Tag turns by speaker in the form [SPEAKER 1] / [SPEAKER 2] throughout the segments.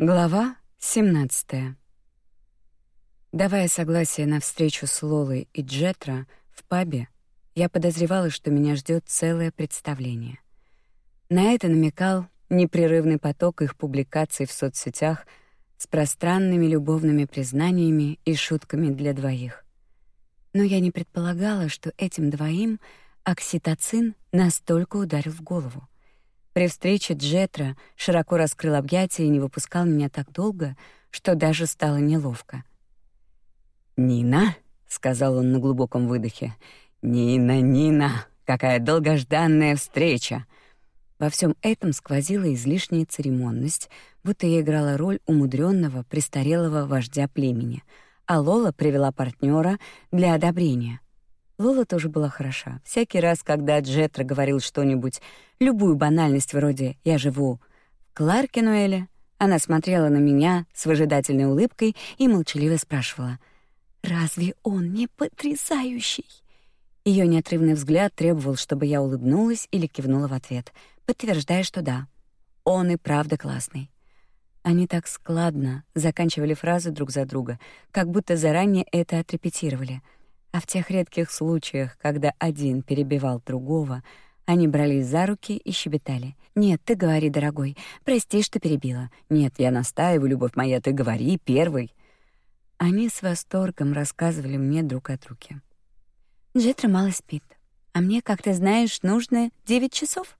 [SPEAKER 1] Глава 17. Давая согласие на встречу с Лолой и Джетра в пабе, я подозревала, что меня ждет целое представление. На это намекал непрерывный поток их публикаций в соцсетях с пространными любовными признаниями и шутками для двоих. Но я не предполагала, что этим двоим окситоцин настолько ударил в голову. При встрече Джетра широко раскрыл объятия и не выпускал меня так долго, что даже стало неловко.
[SPEAKER 2] «Нина», — сказал он на глубоком выдохе, — «Нина, Нина, какая долгожданная встреча!»
[SPEAKER 1] Во всем этом сквозила излишняя церемонность, будто я играла роль умудренного престарелого вождя племени, а Лола привела партнера для одобрения — Лола тоже была хороша. Всякий раз, когда Джетра говорил что-нибудь, любую банальность вроде «я живу в Кларкенуэле», она смотрела на меня с выжидательной улыбкой и молчаливо спрашивала «Разве он не потрясающий?» Ее неотрывный взгляд требовал, чтобы я улыбнулась или кивнула в ответ, подтверждая, что да, он и правда классный. Они так складно заканчивали фразы друг за друга, как будто заранее это отрепетировали — а в тех редких случаях, когда один перебивал другого, они брались за руки и щебетали. «Нет, ты говори, дорогой. Прости, что перебила. Нет, я настаиваю, любовь моя, ты говори первый». Они с восторгом рассказывали мне друг о друге. Джетра мало спит. А мне, как ты знаешь, нужно девять часов.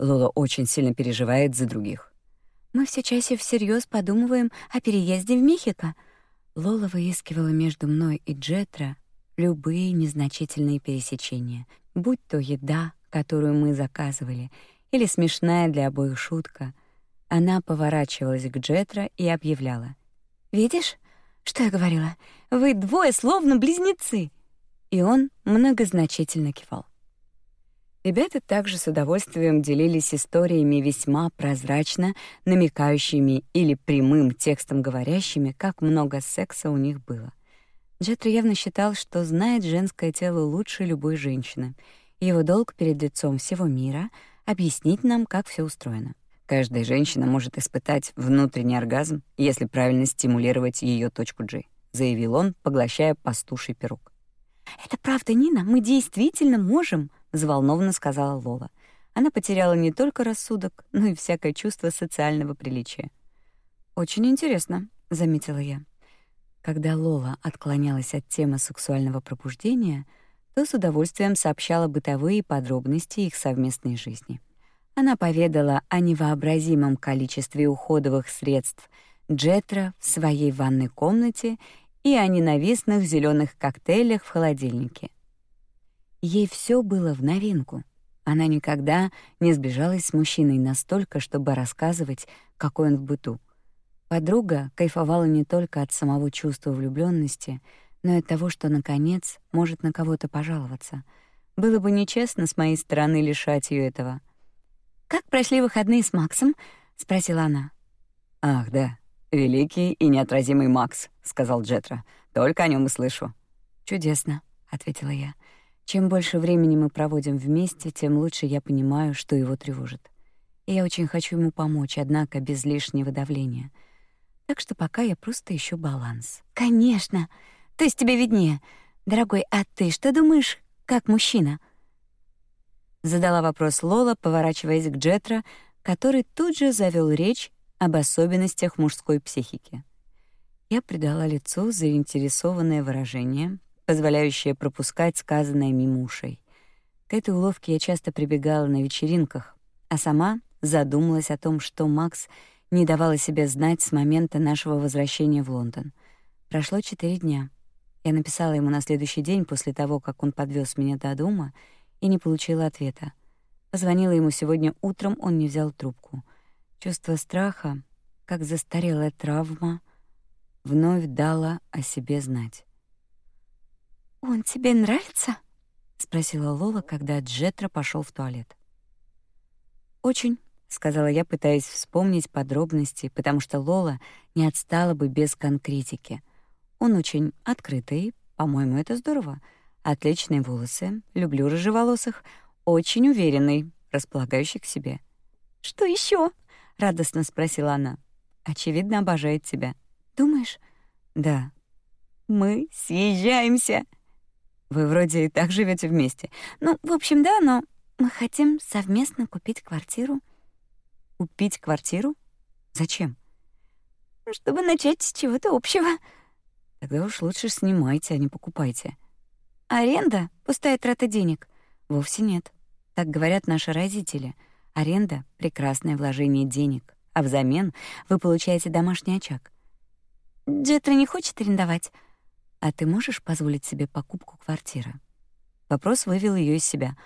[SPEAKER 2] Лола очень сильно переживает за других.
[SPEAKER 1] Мы все чаще всерьез подумываем о переезде в Мехико. Лола выискивала между мной и Джетра любые незначительные пересечения, будь то еда, которую мы заказывали, или смешная для обоих шутка. Она поворачивалась к Джетра и объявляла: "Видишь, что я говорила? Вы двое словно близнецы". И он многозначительно кивал. Ребята также с удовольствием делились историями весьма прозрачно намекающими или прямым текстом говорящими, как много секса у них было. Джетро явно считал, что знает женское тело лучше любой женщины. Его долг перед лицом всего мира — объяснить нам, как все устроено.
[SPEAKER 2] Каждая женщина может испытать внутренний оргазм, если правильно стимулировать ее точку G, заявил он, поглощая пастуший пирог.
[SPEAKER 1] Это правда, Нина, мы действительно можем, взволнованно сказала Лола. Она потеряла не только рассудок, но и всякое чувство социального приличия. Очень интересно, заметила я. Когда Лола отклонялась от темы сексуального пробуждения, то с удовольствием сообщала бытовые подробности их совместной жизни. Она поведала о невообразимом количестве уходовых средств Джетра в своей ванной комнате и о ненавистных зеленых коктейлях в холодильнике. Ей все было в новинку. Она никогда не сближалась с мужчиной настолько, чтобы рассказывать, какой он в быту. Подруга кайфовала не только от самого чувства влюблённости, но и от того, что наконец может на кого-то пожаловаться. Было бы нечестно с моей стороны лишать её этого. Как прошли выходные с Максом? спросила она.
[SPEAKER 2] Ах, да, великий и неотразимый Макс, сказал Джетра. Только о нём и слышу.
[SPEAKER 1] Чудесно, ответила я. Чем больше времени мы проводим вместе, тем лучше я понимаю, что его тревожит. И я очень хочу ему помочь, однако без лишнего давления. Так что пока я просто ищу баланс. Конечно. То есть тебе виднее. Дорогой, а ты что думаешь, как мужчина? Задала вопрос Лола, поворачиваясь к Джетра, который тут же завёл речь об особенностях мужской психики. Я придала лицу заинтересованное выражение, позволяющее пропускать сказанное мимо ушей. К этой уловке я часто прибегала на вечеринках, а сама задумалась о том, что Макс — не давала себе знать с момента нашего возвращения в Лондон. Прошло четыре дня. Я написала ему на следующий день после того, как он подвез меня до дома, и не получила ответа. Позвонила ему сегодня утром, он не взял трубку. Чувство страха, как застарелая травма, вновь дало о себе знать. «Он тебе нравится?» — спросила Лола, когда Джетра пошел в туалет. «Очень», сказала я, пытаясь вспомнить подробности, потому что Лола не отстала бы без конкретики. Он очень открытый, по-моему, это здорово. Отличные волосы, люблю рыжеволосых, очень уверенный, располагающий к себе. Что еще? радостно спросила она. Очевидно, обожает тебя.
[SPEAKER 2] Думаешь?
[SPEAKER 1] Да.
[SPEAKER 2] Мы съезжаемся.
[SPEAKER 1] Вы вроде и так живете вместе.
[SPEAKER 2] Ну, в общем, да, но мы хотим совместно купить квартиру.
[SPEAKER 1] Купить квартиру? Зачем?
[SPEAKER 2] Чтобы начать с чего-то общего.
[SPEAKER 1] Тогда уж лучше снимайте, а не покупайте.
[SPEAKER 2] Аренда — пустая трата денег.
[SPEAKER 1] Вовсе нет. Так говорят наши родители. Аренда — прекрасное вложение денег, а взамен вы получаете домашний очаг.
[SPEAKER 2] Джетра не хочет арендовать.
[SPEAKER 1] А ты можешь позволить себе покупку квартиры? Вопрос вывел ее из себя.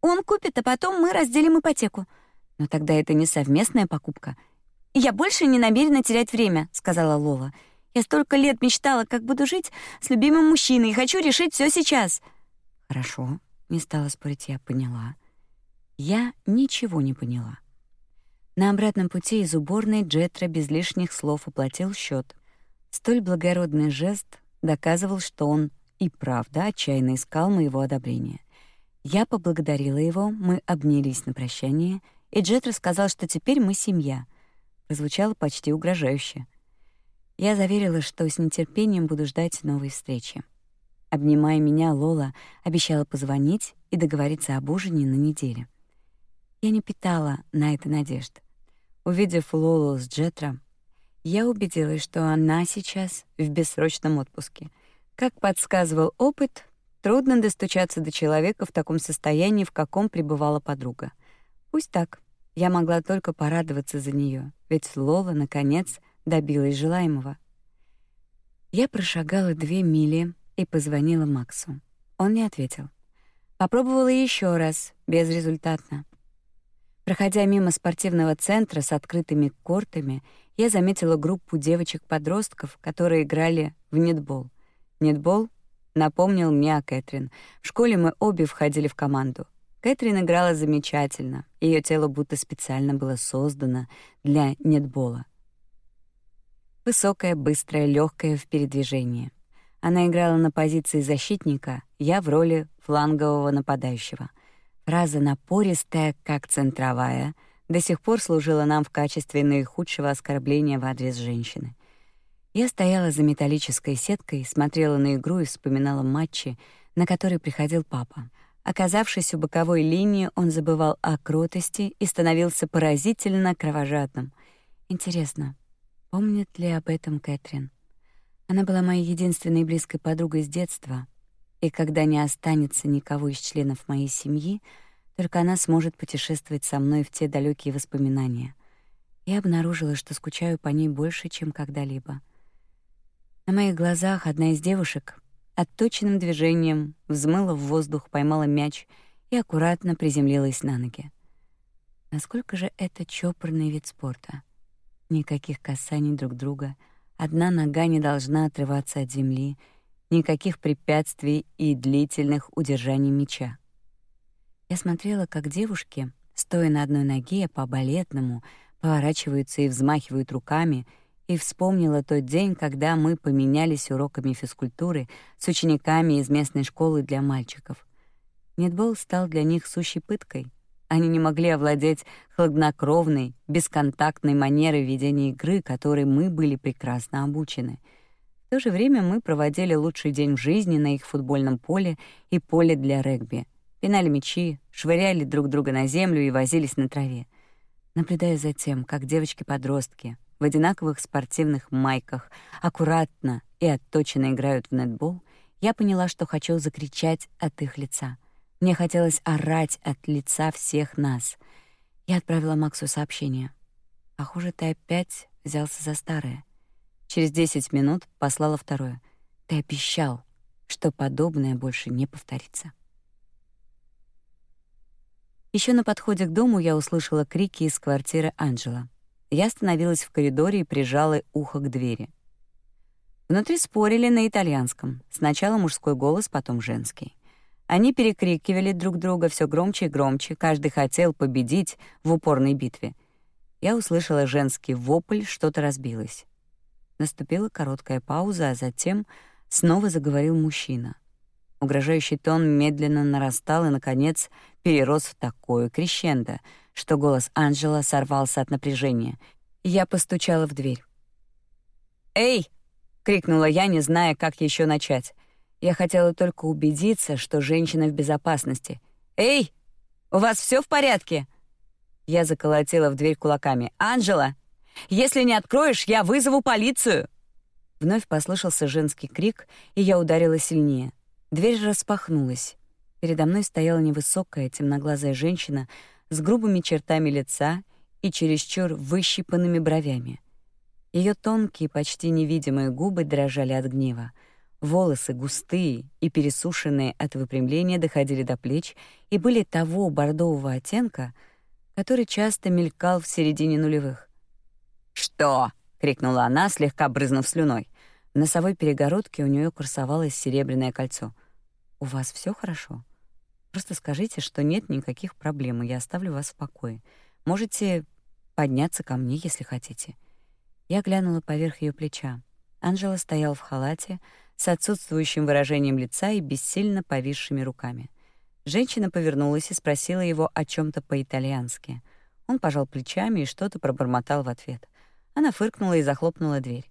[SPEAKER 2] Он купит, а потом мы разделим ипотеку.
[SPEAKER 1] Но тогда это не совместная покупка.
[SPEAKER 2] Я больше не намерена терять время, сказала Лола. Я столько лет мечтала, как буду жить с любимым мужчиной, и хочу решить все сейчас.
[SPEAKER 1] Хорошо, не стала спорить я, поняла. Я ничего не поняла. На обратном пути из уборной Джетра без лишних слов уплатил счет. Столь благородный жест доказывал, что он и правда отчаянно искал моего одобрения. Я поблагодарила его, мы обнялись на прощание, и Джетра сказал, что теперь мы семья. Прозвучало почти угрожающе. Я заверила, что с нетерпением буду ждать новой встречи. Обнимая меня, Лола обещала позвонить и договориться об ужине на неделе. Я не питала на это надежд. Увидев Лолу с Джетра, я убедилась, что она сейчас в бессрочном отпуске. Как подсказывал опыт, трудно достучаться до человека в таком состоянии, в каком пребывала подруга. Пусть так. Я могла только порадоваться за нее, ведь Лола наконец добилась желаемого. Я прошагала две мили и позвонила Максу. Он не ответил. Попробовала еще раз, безрезультатно. Проходя мимо спортивного центра с открытыми кортами, я заметила группу девочек-подростков, которые играли в нетбол. Нетбол напомнил мне о Кэтрин. В школе мы обе входили в команду. Кэтрин играла замечательно. Ее тело будто специально было создано для нетбола. Высокая, быстрая, легкая в передвижении. Она играла на позиции защитника, я в роли флангового нападающего. Фраза напористая, как центровая, до сих пор служила нам в качестве наихудшего оскорбления в адрес женщины. Я стояла за металлической сеткой, смотрела на игру и вспоминала матчи, на которые приходил папа. Оказавшись у боковой линии, он забывал о кротости и становился поразительно кровожадным. Интересно, Помнит ли об этом Кэтрин? Она была моей единственной близкой подругой с детства, и когда не останется никого из членов моей семьи, только она сможет путешествовать со мной в те далекие воспоминания. Я обнаружила, что скучаю по ней больше, чем когда-либо. На моих глазах одна из девушек отточенным движением взмыла в воздух, поймала мяч и аккуратно приземлилась на ноги. Насколько же это чопорный вид спорта — Никаких касаний друг друга, одна нога не должна отрываться от земли, никаких препятствий и длительных удержаний мяча. Я смотрела, как девушки, стоя на одной ноге по-балетному, поворачиваются и взмахивают руками, и вспомнила тот день, когда мы поменялись уроками физкультуры с учениками из местной школы для мальчиков. Нетбол стал для них сущей пыткой. Они не могли овладеть хладнокровной, бесконтактной манерой ведения игры, которой мы были прекрасно обучены. В то же время мы проводили лучший день в жизни на их футбольном поле и поле для регби. Пинали мячи, швыряли друг друга на землю и возились на траве. Наблюдая за тем, как девочки-подростки в одинаковых спортивных майках аккуратно и отточенно играют в нетбол, я поняла, что хочу закричать от их лица — мне хотелось орать от лица всех нас. Я отправила Максу сообщение. «Похоже, ты опять взялся за старое». Через 10 минут послала второе. «Ты обещал, что подобное больше не повторится». Еще на подходе к дому я услышала крики из квартиры Анджела. Я остановилась в коридоре и прижала ухо к двери. Внутри спорили на итальянском. Сначала мужской голос, потом женский. Они перекрикивали друг друга все громче и громче, каждый хотел победить в упорной битве. Я услышала женский вопль, что-то разбилось. Наступила короткая пауза, а затем снова заговорил мужчина. Угрожающий тон медленно нарастал и, наконец, перерос в такое крещендо, что голос Анжела сорвался от напряжения. Я постучала в дверь. «Эй!» — крикнула я, не зная, как еще начать. Я хотела только убедиться, что женщина в безопасности. «Эй! У вас все в порядке?» Я заколотила в дверь кулаками. «Анжела! Если не откроешь, я вызову полицию!» Вновь послышался женский крик, и я ударила сильнее. Дверь распахнулась. Передо мной стояла невысокая, темноглазая женщина с грубыми чертами лица и чересчур выщипанными бровями. Ее тонкие, почти невидимые губы дрожали от гнева. Волосы густые и пересушенные от выпрямления доходили до плеч и были того бордового оттенка, который часто мелькал в середине нулевых. «Что?» — крикнула она, слегка брызнув слюной. Носовой перегородке у нее красовалось серебряное кольцо. «У вас все хорошо? Просто скажите, что нет никаких проблем, и я оставлю вас в покое. Можете подняться ко мне, если хотите». Я глянула поверх ее плеча. Анжела стоял в халате с отсутствующим выражением лица и бессильно повисшими руками. Женщина повернулась и спросила его о чем то по-итальянски. Он пожал плечами и что-то пробормотал в ответ. Она фыркнула и захлопнула дверь.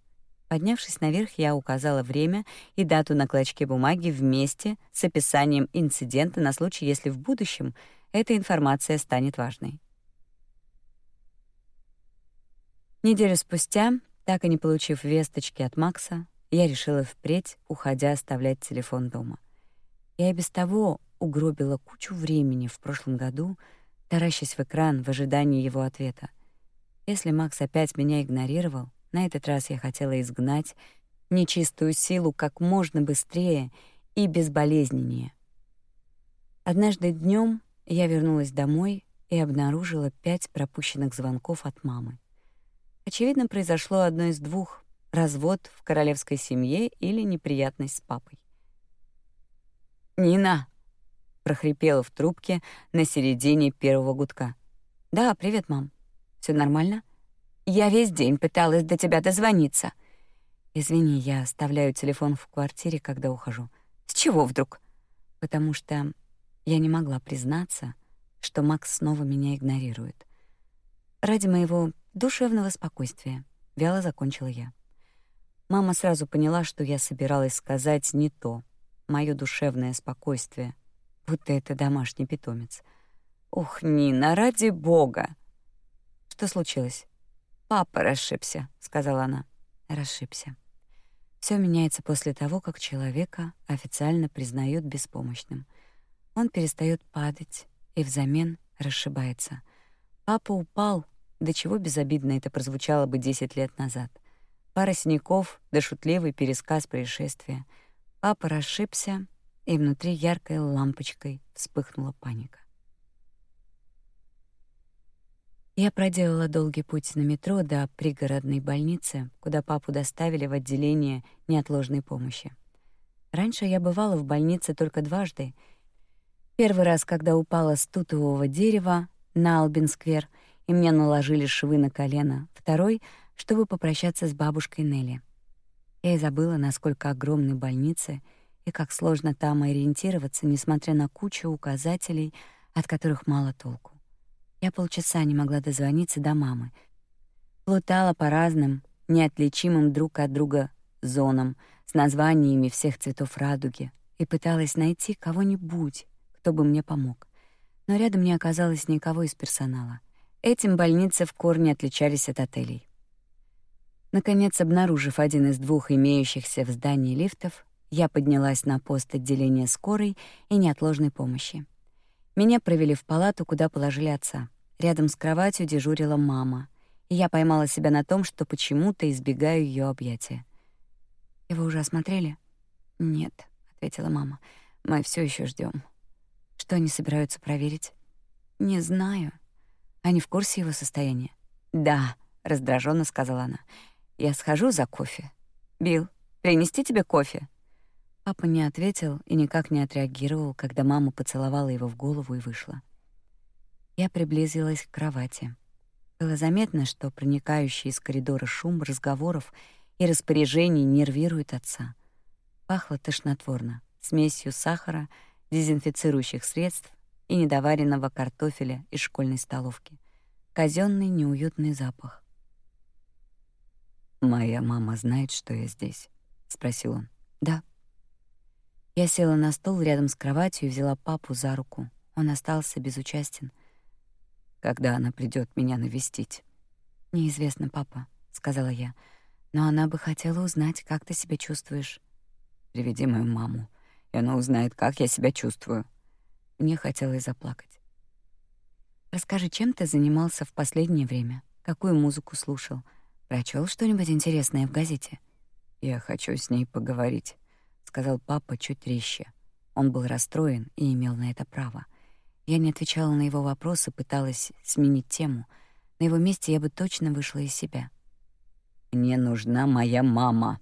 [SPEAKER 1] Поднявшись наверх, я указала время и дату на клочке бумаги вместе с описанием инцидента на случай, если в будущем эта информация станет важной. Неделю спустя, так и не получив весточки от Макса, я решила впредь, уходя, оставлять телефон дома. Я и без того угробила кучу времени в прошлом году, таращась в экран в ожидании его ответа. Если Макс опять меня игнорировал, на этот раз я хотела изгнать нечистую силу как можно быстрее и безболезненнее. Однажды днем я вернулась домой и обнаружила пять пропущенных звонков от мамы. Очевидно, произошло одно из двух: развод в королевской семье или неприятность с папой. Нина прохрипела в трубке на середине первого гудка. Да, привет, мам. Все нормально? Я весь день пыталась до тебя дозвониться. Извини, я оставляю телефон в квартире, когда ухожу. С чего вдруг? Потому что я не могла признаться, что Макс снова меня игнорирует. Ради моего душевного спокойствия, вяло закончила я. Мама сразу поняла, что я собиралась сказать не то. Моё душевное спокойствие, будто это домашний питомец. Ух, Нина, ради бога. Что случилось? Папа расшибся, сказала она. Расшибся. Все меняется после того, как человека официально признают беспомощным. Он перестает падать и взамен расшибается. Папа упал, до чего безобидно это прозвучало бы 10 лет назад. Пара синяков, да шутливый пересказ происшествия. Папа расшибся, и внутри яркой лампочкой вспыхнула паника. Я проделала долгий путь на метро до пригородной больницы, куда папу доставили в отделение неотложной помощи. Раньше я бывала в больнице только дважды. Первый раз, когда упала с тутового дерева на Албин-сквер, и мне наложили швы на колено. Второй — чтобы попрощаться с бабушкой Нелли. Я и забыла, насколько огромны больницы и как сложно там ориентироваться, несмотря на кучу указателей, от которых мало толку. Я полчаса не могла дозвониться до мамы. Плутала по разным, неотличимым друг от друга зонам с названиями всех цветов радуги и пыталась найти кого-нибудь, кто бы мне помог. Но рядом не оказалось никого из персонала. Этим больницы в корне отличались от отелей. Наконец, обнаружив один из двух имеющихся в здании лифтов, я поднялась на пост отделения скорой и неотложной помощи. Меня провели в палату, куда положили отца. Рядом с кроватью дежурила мама, и я поймала себя на том, что почему-то избегаю ее объятия. «Его уже осмотрели?» «Нет», — ответила мама. «Мы все еще ждем. «Что они собираются проверить?» «Не знаю. Они в курсе его состояния?» «Да», — раздраженно сказала она. «Я схожу за кофе. Билл, принести тебе кофе?» Папа не ответил и никак не отреагировал, когда мама поцеловала его в голову и вышла. Я приблизилась к кровати. Было заметно, что проникающий из коридора шум разговоров и распоряжений нервирует отца. Пахло тошнотворно, смесью сахара, дезинфицирующих средств и недоваренного картофеля из школьной столовки. Казённый неуютный запах.
[SPEAKER 2] Моя мама знает, что я здесь, спросил он.
[SPEAKER 1] Да. Я села на стул рядом с кроватью и взяла папу за руку. Он остался безучастен.
[SPEAKER 2] Когда она придет меня навестить?
[SPEAKER 1] Неизвестно, папа, сказала я. Но она бы хотела узнать, как ты себя чувствуешь.
[SPEAKER 2] Приведи мою маму, и она узнает, как я себя чувствую. Мне хотелось заплакать.
[SPEAKER 1] Расскажи, чем ты занимался в последнее время? Какую музыку слушал? Прочел что-нибудь интересное в газете?
[SPEAKER 2] Я хочу с ней поговорить, сказал папа чуть резче. Он был расстроен и имел на это право. Я не отвечала на его вопросы, пыталась сменить тему. На его месте я бы точно вышла из себя. Мне нужна моя мама,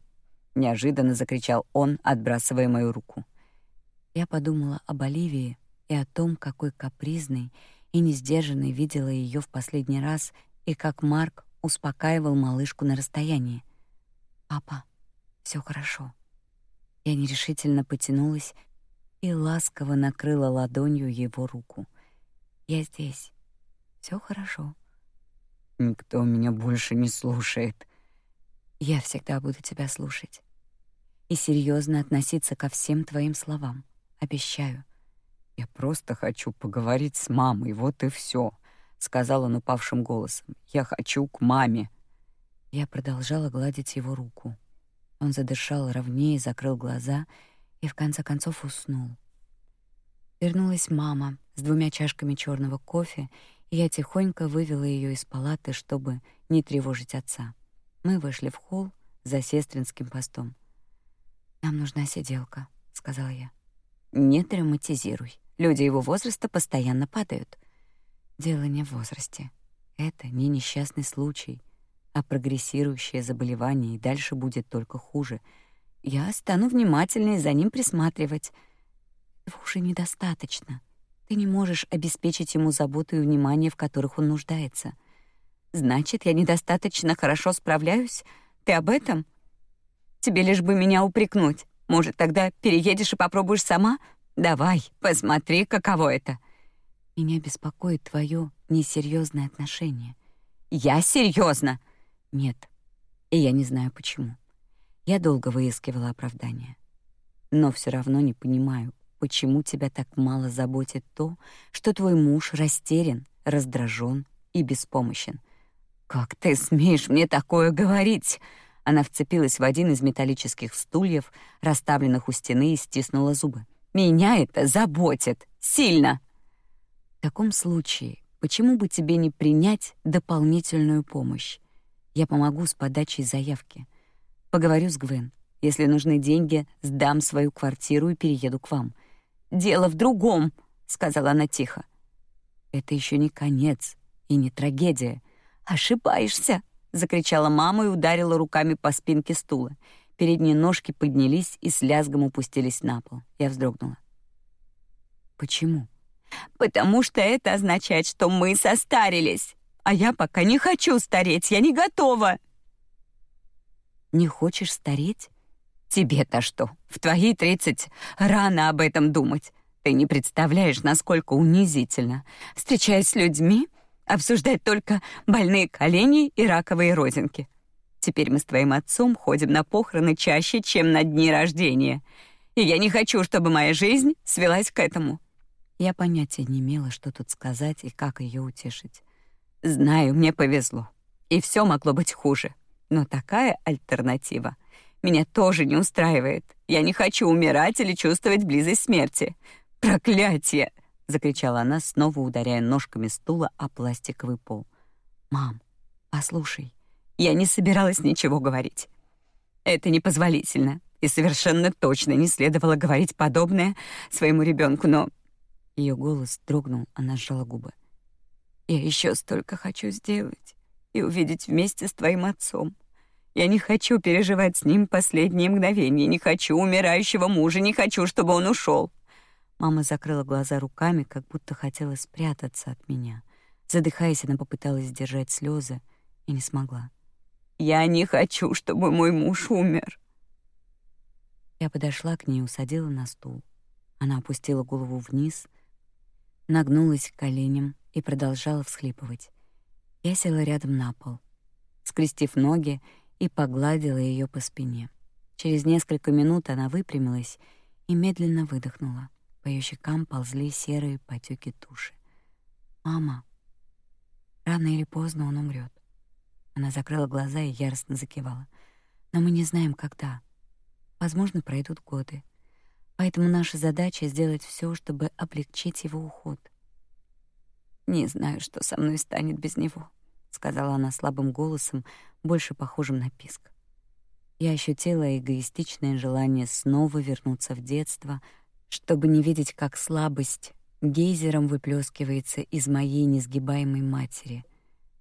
[SPEAKER 2] неожиданно закричал он, отбрасывая мою руку.
[SPEAKER 1] Я подумала об Оливии и о том, какой капризной и несдержанной видела ее в последний раз, и как Марк успокаивал малышку на расстоянии. Папа, все хорошо. Я нерешительно потянулась и ласково накрыла ладонью его руку. Я здесь. Все хорошо.
[SPEAKER 2] Никто меня больше не слушает.
[SPEAKER 1] Я всегда буду тебя слушать и серьезно относиться ко всем твоим словам. Обещаю.
[SPEAKER 2] Я просто хочу поговорить с мамой, вот и все, сказал он упавшим голосом. Я хочу к маме.
[SPEAKER 1] Я продолжала гладить его руку. Он задышал ровнее, закрыл глаза и в конце концов уснул. Вернулась мама с двумя чашками черного кофе, и я тихонько вывела ее из палаты, чтобы не тревожить отца. Мы вышли в холл за сестринским постом. Нам нужна сиделка, сказала я.
[SPEAKER 2] Не драматизируй. Люди его возраста постоянно падают.
[SPEAKER 1] Дело не в возрасте. Это не несчастный случай, а прогрессирующее заболевание, и дальше будет только хуже. Я стану внимательнее за ним присматривать. Этого уже недостаточно. Ты не можешь обеспечить ему заботу и внимание, в которых он нуждается. Значит, я недостаточно хорошо справляюсь? Ты об этом? Тебе лишь бы меня упрекнуть. Может, тогда переедешь и попробуешь сама? Давай, посмотри, каково это. Меня беспокоит твое несерьезное отношение. Я серьезно? Нет. И я не знаю почему. Я долго выискивала оправдание. Но все равно не понимаю, почему тебя так мало заботит то, что твой муж растерян, раздражен и беспомощен. Как ты смеешь мне такое говорить? Она вцепилась в один из металлических стульев, расставленных у стены, и стиснула зубы. «Меня это заботит! Сильно!» «В таком случае, почему бы тебе не принять дополнительную помощь? Я помогу с подачей заявки. Поговорю с Гвен. Если нужны деньги, сдам свою квартиру и перееду к вам». «Дело в другом», — сказала она тихо. «Это еще не конец и не трагедия. Ошибаешься», закричала мама и ударила руками по спинке стула. Передние ножки поднялись и с лязгом упустились на пол. Я вздрогнула. Почему? Потому что это означает, что мы состарились. А я пока не хочу стареть, я не готова. Не хочешь стареть? Тебе-то что? В твои тридцать рано об этом думать. Ты не представляешь, насколько унизительно, встречаясь с людьми, обсуждать только больные колени и раковые родинки. Теперь мы с твоим отцом ходим на похороны чаще, чем на дни рождения. И я не хочу, чтобы моя жизнь свелась к этому. Я понятия не имела, что тут сказать и как ее утешить. Знаю, мне повезло. И все могло быть хуже. Но такая альтернатива меня тоже не устраивает. Я не хочу умирать или чувствовать близость смерти. Проклятие! — закричала она, снова ударяя ножками стула о пластиковый пол. «Мам, послушай, я не собиралась ничего говорить. Это непозволительно, и совершенно точно не следовало говорить подобное своему ребенку, но...» Ее голос дрогнул, она сжала губы. «Я еще столько хочу сделать и увидеть вместе с твоим отцом. Я не хочу переживать с ним последние мгновения, не хочу умирающего мужа, не хочу, чтобы он ушел. Мама закрыла глаза руками, как будто хотела спрятаться от меня. Задыхаясь, она попыталась сдержать слезы и не смогла. «Я не хочу, чтобы мой муж умер!» Я подошла к ней и усадила на стул. Она опустила голову вниз, нагнулась к коленям и продолжала всхлипывать. Я села рядом на пол. Скрестив ноги, и погладила ее по спине. Через несколько минут она выпрямилась и медленно выдохнула. По ее щекам ползли серые потеки туши. «Мама, рано или поздно он умрет. Она закрыла глаза и яростно закивала. «Но мы не знаем, когда. Возможно, пройдут годы. Поэтому наша задача — сделать все, чтобы облегчить его уход. «Не знаю, что со мной станет без него», — сказала она слабым голосом, больше похожим на писк. Я ощутила эгоистичное желание снова вернуться в детство, чтобы не видеть, как слабость гейзером выплескивается из моей несгибаемой матери.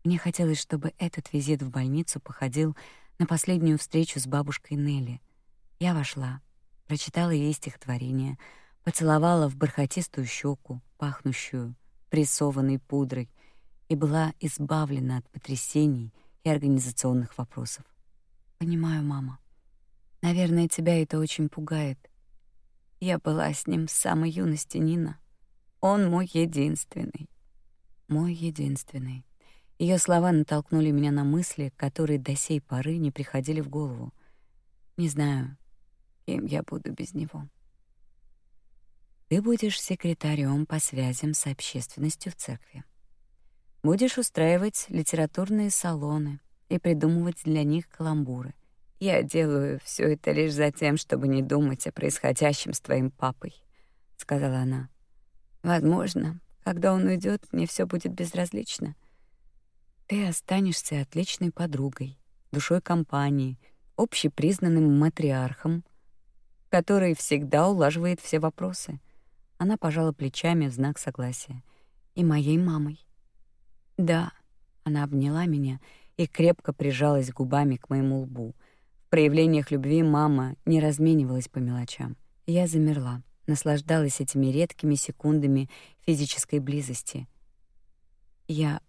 [SPEAKER 1] Мне хотелось, чтобы этот визит в больницу походил на последнюю встречу с бабушкой Нелли. Я вошла, прочитала ей стихотворение, поцеловала в бархатистую щеку, пахнущую прессованной пудрой, и была избавлена от потрясений и организационных вопросов. Понимаю, мама. Наверное, тебя это очень пугает. Я была с ним с самой юности, Нина. Он мой единственный. Мой единственный. Ее слова натолкнули меня на мысли, которые до сей поры не приходили в голову. Не знаю, кем я буду без него. Ты будешь секретарем по связям с общественностью в церкви. Будешь устраивать литературные салоны и придумывать для них каламбуры. Я делаю все это лишь за тем, чтобы не думать о происходящем с твоим папой, сказала она. Возможно, когда он уйдет, мне все будет безразлично. Ты останешься отличной подругой, душой компании, общепризнанным матриархом, который всегда улаживает все вопросы. Она пожала плечами в знак согласия. И моей мамой. Да, она обняла меня и крепко прижалась губами к моему лбу — проявлениях любви мама не разменивалась по мелочам. Я замерла, наслаждалась этими редкими секундами физической близости. Я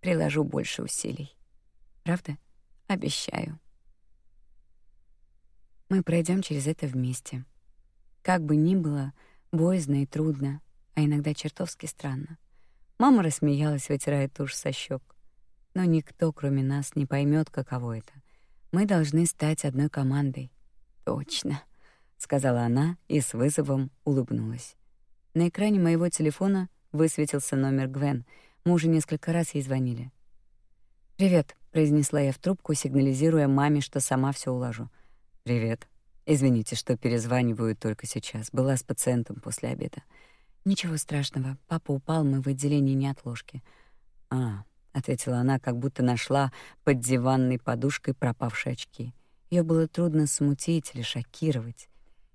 [SPEAKER 1] приложу больше усилий. Правда? Обещаю. Мы пройдем через это вместе. Как бы ни было боязно и трудно, а иногда чертовски странно. Мама рассмеялась, вытирая тушь со щек. Но никто, кроме нас, не поймет, каково это мы должны стать одной командой. Точно, сказала она и с вызовом улыбнулась. На экране моего телефона высветился номер Гвен. Мы уже несколько раз ей звонили. «Привет», — произнесла я в трубку, сигнализируя маме, что сама все улажу. «Привет. Извините, что перезваниваю только сейчас. Была с пациентом после обеда». «Ничего страшного. Папа упал, мы в отделении неотложки». «А, ответила она, как будто нашла под диванной подушкой пропавшие очки. Ее было трудно смутить или шокировать,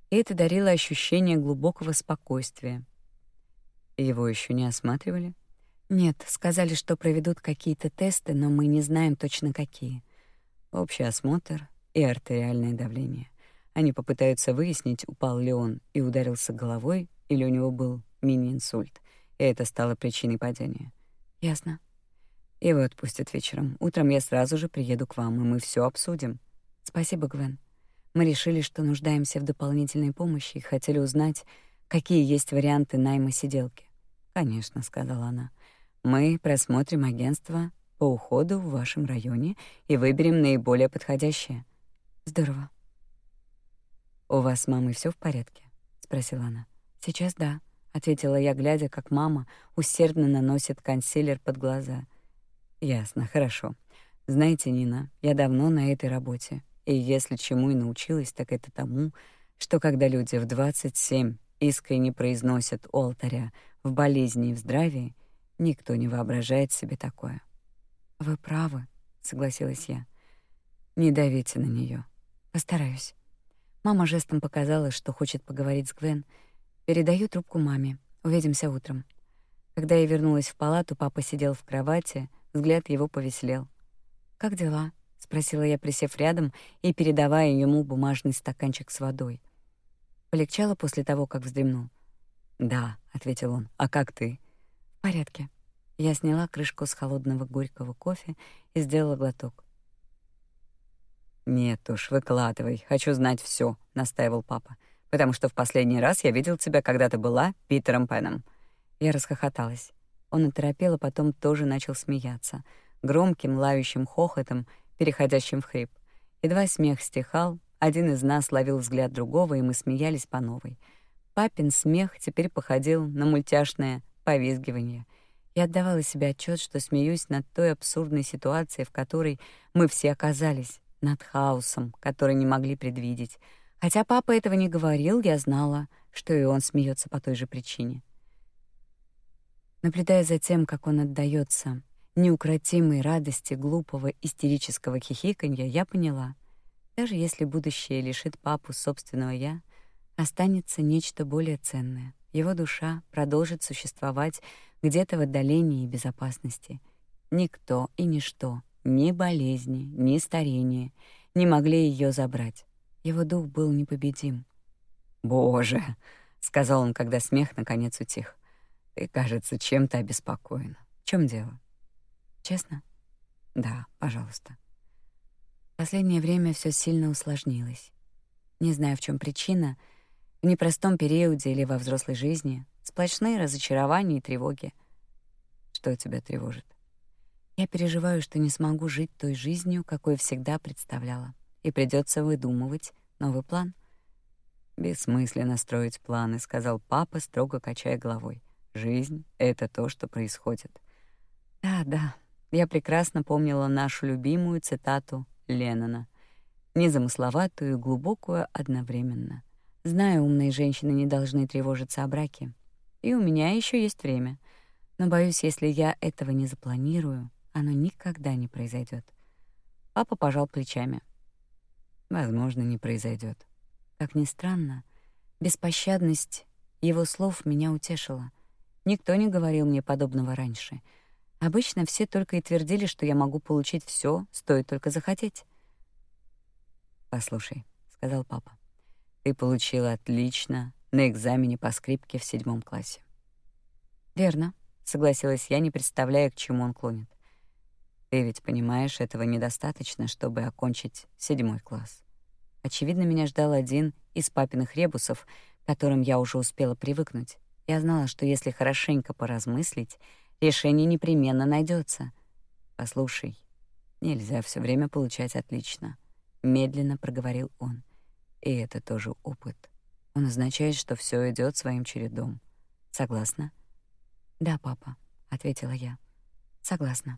[SPEAKER 1] и это дарило ощущение глубокого спокойствия. Его еще не осматривали? Нет, сказали, что проведут какие-то тесты, но мы не знаем точно какие. Общий осмотр и артериальное давление. Они попытаются выяснить, упал ли он и ударился головой, или у него был мини-инсульт, и это стало причиной падения. Ясно. Его отпустят вечером. Утром я сразу же приеду к вам, и мы все обсудим. Спасибо, Гвен. Мы решили, что нуждаемся в дополнительной помощи и хотели узнать, какие есть варианты найма сиделки. Конечно, сказала она. Мы просмотрим агентство по уходу в вашем районе и выберем наиболее подходящее. Здорово. У вас с мамой все в порядке? спросила она. Сейчас да, ответила я, глядя, как мама усердно наносит консилер под глаза. Ясно, хорошо. Знаете, Нина, я давно на этой работе, и если чему и научилась, так это тому, что когда люди в 27 искренне произносят у алтаря в болезни и в здравии, никто не воображает себе такое. Вы правы, согласилась я. Не давите на нее. Постараюсь. Мама жестом показала, что хочет поговорить с Гвен. Передаю трубку маме. Увидимся утром. Когда я вернулась в палату, папа сидел в кровати, Взгляд его повеселел. «Как дела?» — спросила я, присев рядом и передавая ему бумажный стаканчик с водой. Полегчало после того, как вздремнул. «Да», — ответил он. «А как ты?» «В порядке». Я сняла крышку с холодного горького кофе и сделала глоток. «Нет уж, выкладывай. Хочу знать все, настаивал папа. «Потому что в последний раз я видел тебя, когда ты была Питером Пеном». Я расхохоталась. Он оторопел, а потом тоже начал смеяться. Громким, лающим хохотом,
[SPEAKER 2] переходящим в хрип. Едва смех стихал, один из нас ловил взгляд другого, и мы смеялись по новой. Папин смех теперь походил на мультяшное повизгивание. Я отдавала себе отчет, что смеюсь над той абсурдной ситуацией, в которой мы все оказались, над хаосом, который не могли предвидеть. Хотя папа этого не говорил, я знала, что и он смеется по той же причине. Наблюдая за тем, как он отдаётся неукротимой радости глупого истерического хихиканья, я поняла, даже если будущее лишит папу собственного «я», останется нечто более ценное. Его душа продолжит существовать где-то в отдалении и безопасности. Никто и ничто, ни болезни, ни старение не могли ее забрать. Его дух был непобедим. «Боже!» — сказал он, когда смех наконец утих. «Ты, кажется, чем-то обеспокоена. В чем дело?» «Честно?» «Да, пожалуйста». Последнее время все сильно усложнилось. Не знаю, в чем причина, в непростом периоде или во взрослой жизни, сплошные разочарования и тревоги. Что тебя тревожит? Я переживаю, что не смогу жить той жизнью, какой всегда представляла, и придется выдумывать новый план. Бессмысленно строить планы, сказал папа, строго качая головой. Жизнь это то, что происходит. Да, да. Я прекрасно помнила нашу любимую цитату Леннона, незамысловатую и глубокую одновременно. Знаю, умные женщины не должны тревожиться о браке. И у меня еще есть время. Но боюсь, если я этого не запланирую, оно никогда не произойдет. Папа пожал плечами. Возможно, не произойдет. Как ни странно, беспощадность его слов меня утешила. Никто не говорил мне подобного раньше. Обычно все только и твердили, что я могу получить все, стоит только захотеть. «Послушай», — сказал папа, — «ты получила отлично на экзамене по скрипке в седьмом классе». «Верно», — согласилась я, не представляя, к чему он клонит. Ты ведь понимаешь, этого недостаточно, чтобы окончить седьмой класс. Очевидно, меня ждал один из папиных ребусов, к которым я уже успела привыкнуть. Я знала, что если хорошенько поразмыслить, решение непременно найдется. Послушай, нельзя все время получать отлично, медленно проговорил он. И это тоже опыт. Он означает, что все идет своим чередом. Согласна? Да, папа, ответила я. Согласна.